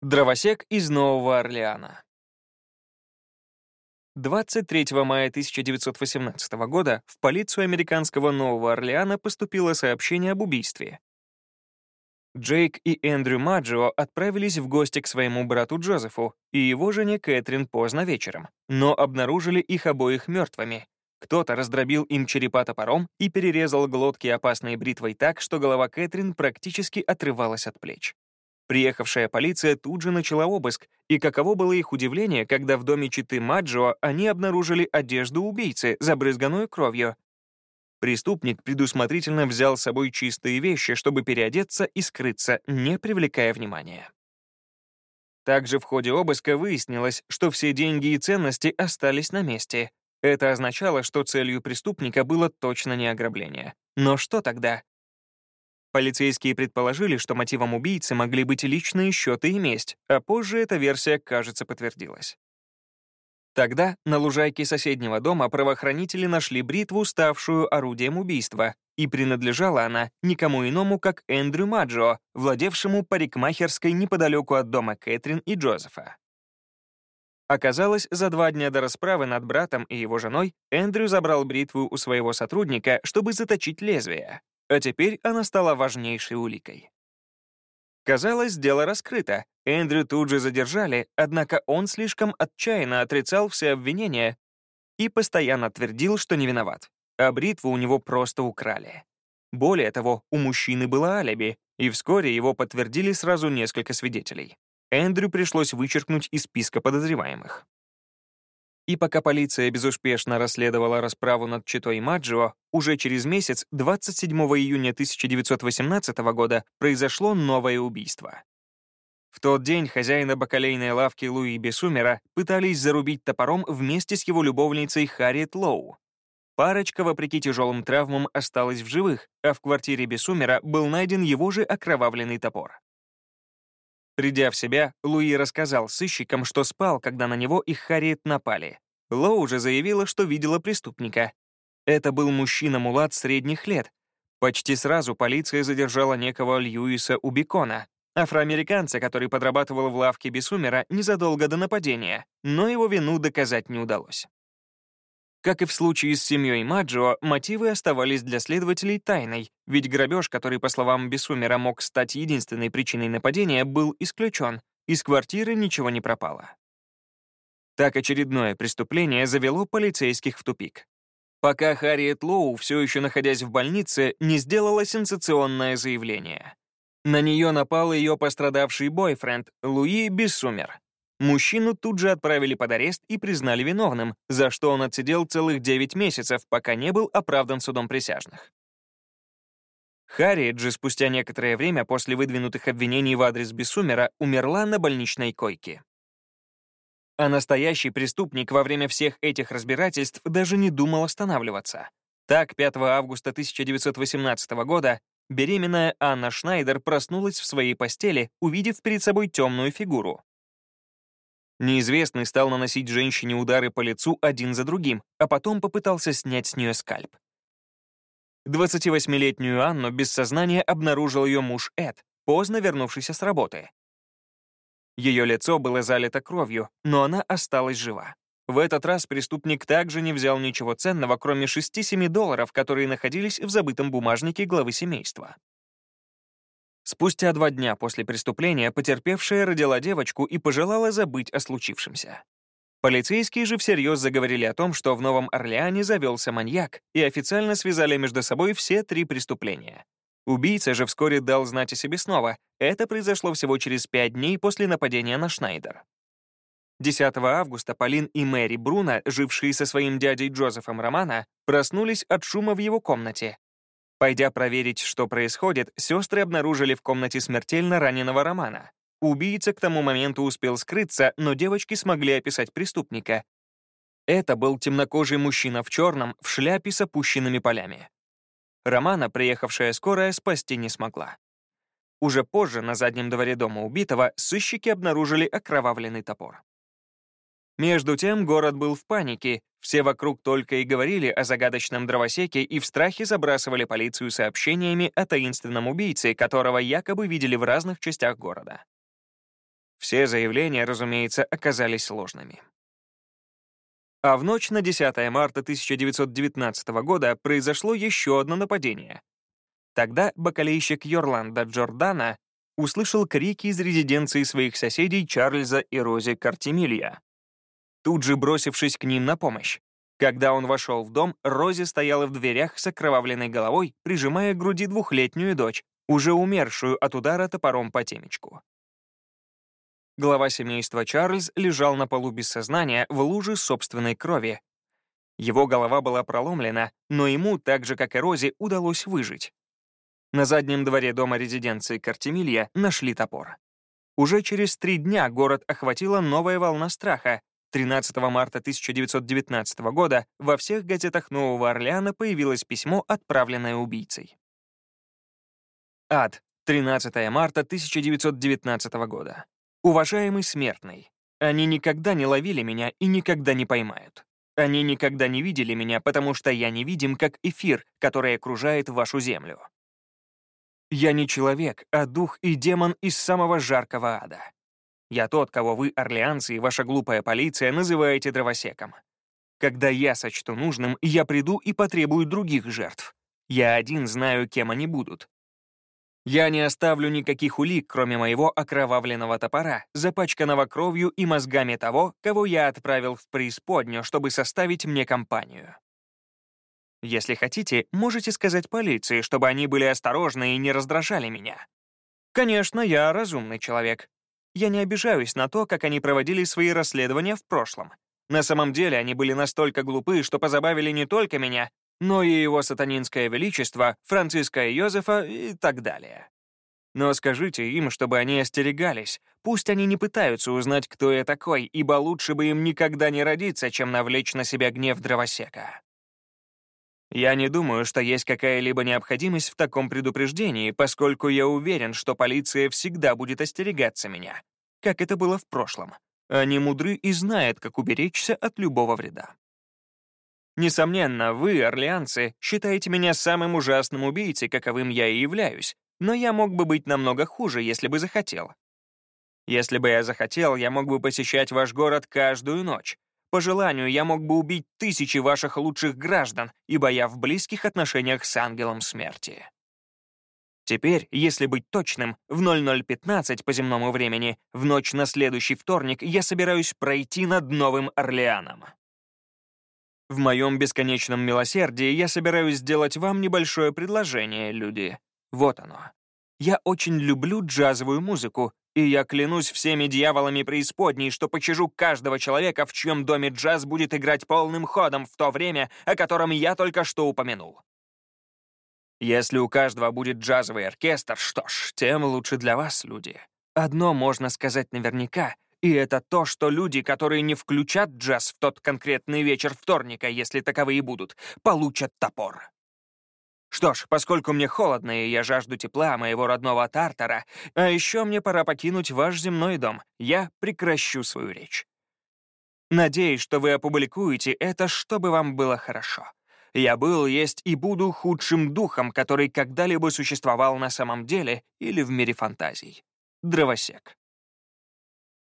Дровосек из Нового Орлеана. 23 мая 1918 года в полицию американского Нового Орлеана поступило сообщение об убийстве. Джейк и Эндрю Маджио отправились в гости к своему брату Джозефу и его жене Кэтрин поздно вечером, но обнаружили их обоих мертвыми. Кто-то раздробил им черепа топором и перерезал глотки опасной бритвой так, что голова Кэтрин практически отрывалась от плеч. Приехавшая полиция тут же начала обыск, и каково было их удивление, когда в доме читы Маджо они обнаружили одежду убийцы, забрызганную кровью. Преступник предусмотрительно взял с собой чистые вещи, чтобы переодеться и скрыться, не привлекая внимания. Также в ходе обыска выяснилось, что все деньги и ценности остались на месте. Это означало, что целью преступника было точно не ограбление. Но что тогда? Полицейские предположили, что мотивом убийцы могли быть личные счеты и месть, а позже эта версия, кажется, подтвердилась. Тогда на лужайке соседнего дома правоохранители нашли бритву, ставшую орудием убийства, и принадлежала она никому иному, как Эндрю Маджо, владевшему парикмахерской неподалеку от дома Кэтрин и Джозефа. Оказалось, за два дня до расправы над братом и его женой Эндрю забрал бритву у своего сотрудника, чтобы заточить лезвие, а теперь она стала важнейшей уликой. Казалось, дело раскрыто. Эндрю тут же задержали, однако он слишком отчаянно отрицал все обвинения и постоянно твердил, что не виноват, а бритву у него просто украли. Более того, у мужчины было алиби, и вскоре его подтвердили сразу несколько свидетелей. Эндрю пришлось вычеркнуть из списка подозреваемых. И пока полиция безуспешно расследовала расправу над Читой Маджио, уже через месяц, 27 июня 1918 года, произошло новое убийство. В тот день хозяина бакалейной лавки Луи Бесумера пытались зарубить топором вместе с его любовницей Харриет Лоу. Парочка, вопреки тяжелым травмам, осталась в живых, а в квартире Бесумера был найден его же окровавленный топор. Придя в себя, Луи рассказал сыщикам, что спал, когда на него и Харриет напали. Лоу уже заявила, что видела преступника. Это был мужчина-мулат средних лет. Почти сразу полиция задержала некого Льюиса Убикона, афроамериканца, который подрабатывал в лавке Бесумера незадолго до нападения, но его вину доказать не удалось. Как и в случае с семьей Маджио, мотивы оставались для следователей тайной, ведь грабеж, который, по словам Бесумера, мог стать единственной причиной нападения, был исключен, из квартиры ничего не пропало. Так очередное преступление завело полицейских в тупик. Пока Харриет Лоу, все еще находясь в больнице, не сделала сенсационное заявление. На нее напал ее пострадавший бойфренд Луи Бессумер. Мужчину тут же отправили под арест и признали виновным, за что он отсидел целых 9 месяцев, пока не был оправдан судом присяжных. Харриет же спустя некоторое время после выдвинутых обвинений в адрес Бессумера умерла на больничной койке. А настоящий преступник во время всех этих разбирательств даже не думал останавливаться. Так, 5 августа 1918 года беременная Анна Шнайдер проснулась в своей постели, увидев перед собой темную фигуру. Неизвестный стал наносить женщине удары по лицу один за другим, а потом попытался снять с нее скальп. 28-летнюю Анну без сознания обнаружил ее муж Эд, поздно вернувшийся с работы. Ее лицо было залито кровью, но она осталась жива. В этот раз преступник также не взял ничего ценного, кроме 6-7 долларов, которые находились в забытом бумажнике главы семейства. Спустя два дня после преступления потерпевшая родила девочку и пожелала забыть о случившемся. Полицейские же всерьез заговорили о том, что в Новом Орлеане завелся маньяк, и официально связали между собой все три преступления. Убийца же вскоре дал знать о себе снова. Это произошло всего через пять дней после нападения на Шнайдер. 10 августа Полин и Мэри Бруно, жившие со своим дядей Джозефом Романа, проснулись от шума в его комнате, Пойдя проверить, что происходит, сестры обнаружили в комнате смертельно раненого Романа. Убийца к тому моменту успел скрыться, но девочки смогли описать преступника. Это был темнокожий мужчина в черном, в шляпе с опущенными полями. Романа, приехавшая скорая, спасти не смогла. Уже позже, на заднем дворе дома убитого, сыщики обнаружили окровавленный топор. Между тем город был в панике, все вокруг только и говорили о загадочном дровосеке и в страхе забрасывали полицию сообщениями о таинственном убийце, которого якобы видели в разных частях города. Все заявления, разумеется, оказались ложными. А в ночь на 10 марта 1919 года произошло еще одно нападение. Тогда бакалейщик Йорланда Джордана услышал крики из резиденции своих соседей Чарльза и Рози Картемилья, тут же бросившись к ним на помощь. Когда он вошел в дом, Рози стояла в дверях с окровавленной головой, прижимая к груди двухлетнюю дочь, уже умершую от удара топором по темечку. Глава семейства Чарльз лежал на полу без сознания в луже собственной крови. Его голова была проломлена, но ему, так же как и Рози, удалось выжить. На заднем дворе дома резиденции Картемилья нашли топор. Уже через три дня город охватила новая волна страха. 13 марта 1919 года во всех газетах Нового Орлеана появилось письмо, отправленное убийцей. Ад. 13 марта 1919 года. Уважаемый смертный, они никогда не ловили меня и никогда не поймают. Они никогда не видели меня, потому что я невидим, как эфир, который окружает вашу землю. Я не человек, а дух и демон из самого жаркого ада. Я тот, кого вы, орлеанцы и ваша глупая полиция, называете дровосеком. Когда я сочту нужным, я приду и потребую других жертв. Я один знаю, кем они будут. Я не оставлю никаких улик, кроме моего окровавленного топора, запачканного кровью и мозгами того, кого я отправил в преисподнюю, чтобы составить мне компанию. Если хотите, можете сказать полиции, чтобы они были осторожны и не раздражали меня. Конечно, я разумный человек. Я не обижаюсь на то, как они проводили свои расследования в прошлом. На самом деле они были настолько глупы, что позабавили не только меня, но и его сатанинское величество, Франциска и Йозефа и так далее. Но скажите им, чтобы они остерегались. Пусть они не пытаются узнать, кто я такой, ибо лучше бы им никогда не родиться, чем навлечь на себя гнев дровосека. Я не думаю, что есть какая-либо необходимость в таком предупреждении, поскольку я уверен, что полиция всегда будет остерегаться меня, как это было в прошлом. Они мудры и знают, как уберечься от любого вреда. Несомненно, вы, орлеанцы, считаете меня самым ужасным убийцей, каковым я и являюсь, но я мог бы быть намного хуже, если бы захотел. Если бы я захотел, я мог бы посещать ваш город каждую ночь. По желанию, я мог бы убить тысячи ваших лучших граждан, ибо я в близких отношениях с ангелом смерти. Теперь, если быть точным, в 00.15 по земному времени, в ночь на следующий вторник, я собираюсь пройти над Новым Орлеаном. В моем бесконечном милосердии я собираюсь сделать вам небольшое предложение, люди. Вот оно. Я очень люблю джазовую музыку, и я клянусь всеми дьяволами преисподней, что почажу каждого человека, в чьем доме джаз будет играть полным ходом в то время, о котором я только что упомянул. Если у каждого будет джазовый оркестр, что ж, тем лучше для вас, люди. Одно можно сказать наверняка — и это то, что люди, которые не включат джаз в тот конкретный вечер вторника, если таковые будут, получат топор. Что ж, поскольку мне холодно и я жажду тепла моего родного Тартара, а еще мне пора покинуть ваш земной дом, я прекращу свою речь. Надеюсь, что вы опубликуете это, чтобы вам было хорошо. Я был, есть и буду худшим духом, который когда-либо существовал на самом деле или в мире фантазий. Дровосек.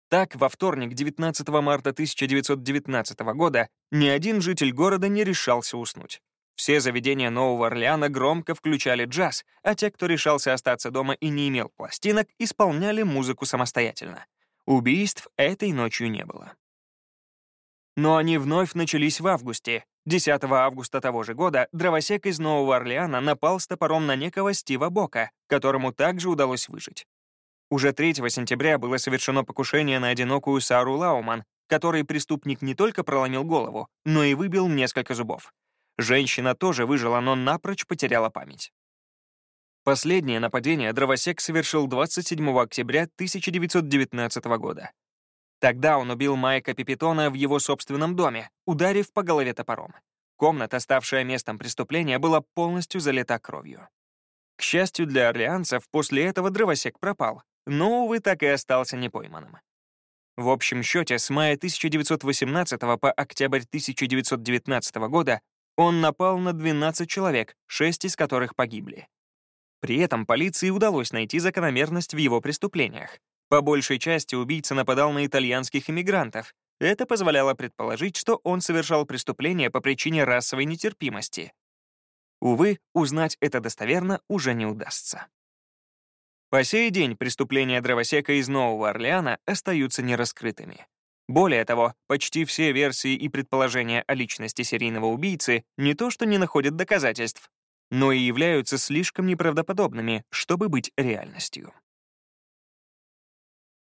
Так, во вторник, 19 марта 1919 года, ни один житель города не решался уснуть. Все заведения Нового Орлеана громко включали джаз, а те, кто решался остаться дома и не имел пластинок, исполняли музыку самостоятельно. Убийств этой ночью не было. Но они вновь начались в августе. 10 августа того же года дровосек из Нового Орлеана напал с топором на некого Стива Бока, которому также удалось выжить. Уже 3 сентября было совершено покушение на одинокую Сару Лауман, которой преступник не только проломил голову, но и выбил несколько зубов. Женщина тоже выжила, но напрочь потеряла память. Последнее нападение дровосек совершил 27 октября 1919 года. Тогда он убил Майка Пипитона в его собственном доме, ударив по голове топором. Комната, ставшая местом преступления, была полностью залита кровью. К счастью для орлеанцев, после этого дровосек пропал, но, увы, так и остался непойманным. В общем счете, с мая 1918 по октябрь 1919 года он напал на 12 человек, 6 из которых погибли. При этом полиции удалось найти закономерность в его преступлениях. По большей части убийца нападал на итальянских иммигрантов. Это позволяло предположить, что он совершал преступление по причине расовой нетерпимости. Увы, узнать это достоверно уже не удастся. По сей день преступления дровосека из Нового Орлеана остаются нераскрытыми. Более того, почти все версии и предположения о личности серийного убийцы не то что не находят доказательств, но и являются слишком неправдоподобными, чтобы быть реальностью.